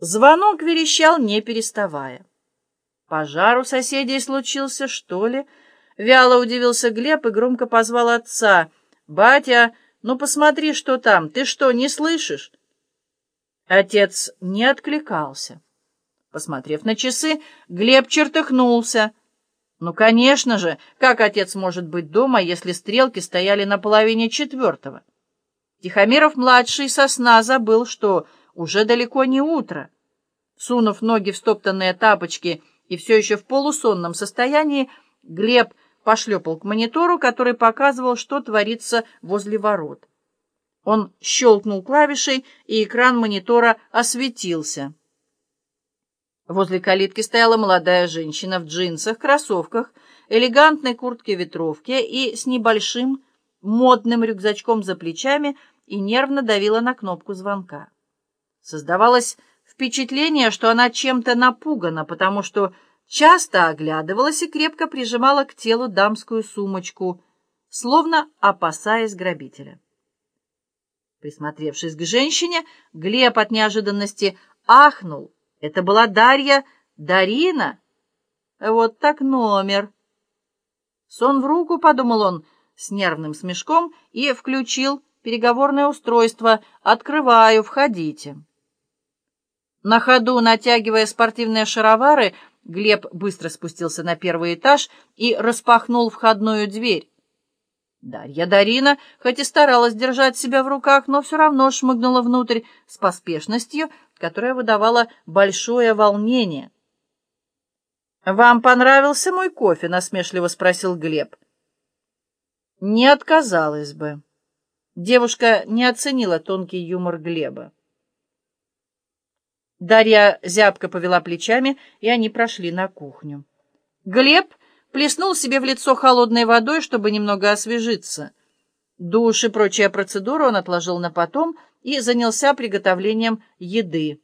Звонок верещал, не переставая. Пожар у соседей случился, что ли? Вяло удивился Глеб и громко позвал отца. «Батя, ну посмотри, что там. Ты что, не слышишь?» Отец не откликался. Посмотрев на часы, Глеб чертыхнулся. Ну, конечно же, как отец может быть дома, если стрелки стояли на половине четвертого? Тихомиров-младший со сна забыл, что уже далеко не утро. Сунув ноги в стоптанные тапочки и все еще в полусонном состоянии, Глеб пошлепал к монитору, который показывал, что творится возле ворот. Он щелкнул клавишей, и экран монитора осветился. Возле калитки стояла молодая женщина в джинсах, кроссовках, элегантной куртке-ветровке и с небольшим модным рюкзачком за плечами и нервно давила на кнопку звонка. Создавалось впечатление, что она чем-то напугана, потому что часто оглядывалась и крепко прижимала к телу дамскую сумочку, словно опасаясь грабителя. Присмотревшись к женщине, Глеб от неожиданности ахнул. Это была Дарья Дарина. Вот так номер. Сон в руку, подумал он с нервным смешком и включил переговорное устройство. Открываю, входите. На ходу, натягивая спортивные шаровары, Глеб быстро спустился на первый этаж и распахнул входную дверь. Дарья Дарина, хоть и старалась держать себя в руках, но все равно шмыгнула внутрь с поспешностью, которая выдавала большое волнение. «Вам понравился мой кофе?» — насмешливо спросил Глеб. «Не отказалась бы». Девушка не оценила тонкий юмор Глеба. Дарья зябко повела плечами, и они прошли на кухню. Глеб плеснул себе в лицо холодной водой, чтобы немного освежиться. Душ и прочие процедуры он отложил на потом и занялся приготовлением еды.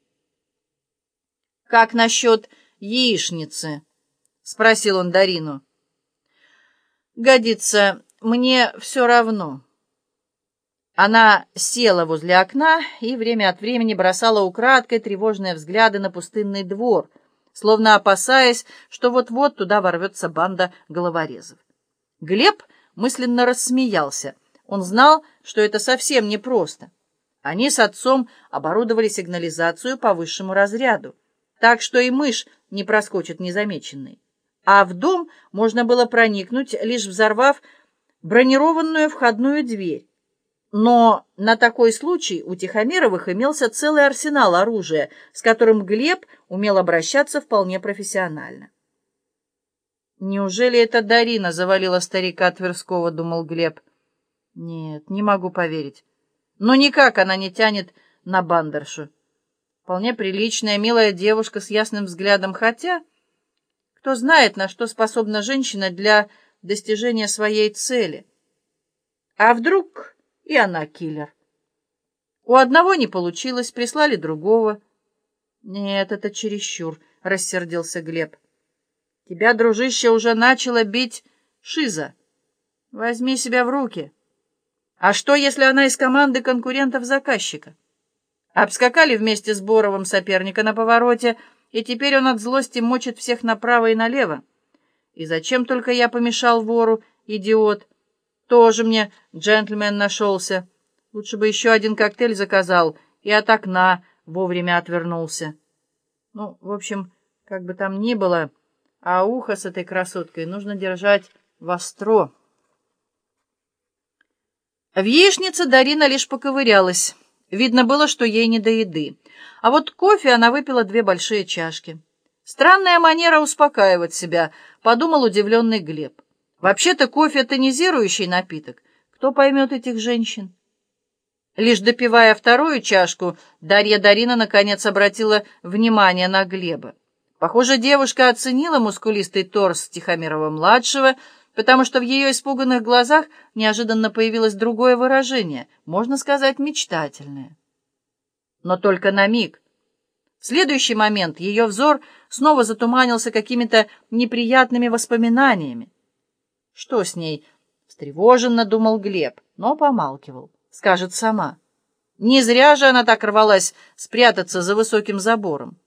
«Как насчет яичницы?» — спросил он Дарину. «Годится. Мне все равно». Она села возле окна и время от времени бросала украдкой тревожные взгляды на пустынный двор, словно опасаясь, что вот-вот туда ворвется банда головорезов. Глеб мысленно рассмеялся. Он знал, что это совсем непросто. Они с отцом оборудовали сигнализацию по высшему разряду, так что и мышь не проскочит незамеченной. А в дом можно было проникнуть, лишь взорвав бронированную входную дверь. Но на такой случай у Тихомировых имелся целый арсенал оружия, с которым Глеб умел обращаться вполне профессионально. «Неужели это Дарина завалила старика Тверского?» — думал Глеб. «Нет, не могу поверить. Но никак она не тянет на бандершу. Вполне приличная, милая девушка с ясным взглядом, хотя... Кто знает, на что способна женщина для достижения своей цели. А вдруг и она киллер. У одного не получилось, прислали другого. Нет, это чересчур, — рассердился Глеб. Тебя, дружище, уже начала бить шиза. Возьми себя в руки. А что, если она из команды конкурентов-заказчика? Обскакали вместе с Боровым соперника на повороте, и теперь он от злости мочит всех направо и налево. И зачем только я помешал вору, идиот? Тоже мне джентльмен нашелся. Лучше бы еще один коктейль заказал и от окна вовремя отвернулся. Ну, в общем, как бы там ни было, а ухо с этой красоткой нужно держать востро. В яичнице Дарина лишь поковырялась. Видно было, что ей не до еды. А вот кофе она выпила две большие чашки. Странная манера успокаивать себя, подумал удивленный Глеб. Вообще-то кофе — тонизирующий напиток. Кто поймет этих женщин? Лишь допивая вторую чашку, Дарья Дарина наконец обратила внимание на Глеба. Похоже, девушка оценила мускулистый торс Тихомирова-младшего, потому что в ее испуганных глазах неожиданно появилось другое выражение, можно сказать, мечтательное. Но только на миг. В следующий момент ее взор снова затуманился какими-то неприятными воспоминаниями. Что с ней? Встревоженно думал Глеб, но помалкивал. Скажет сама. Не зря же она так рвалась спрятаться за высоким забором.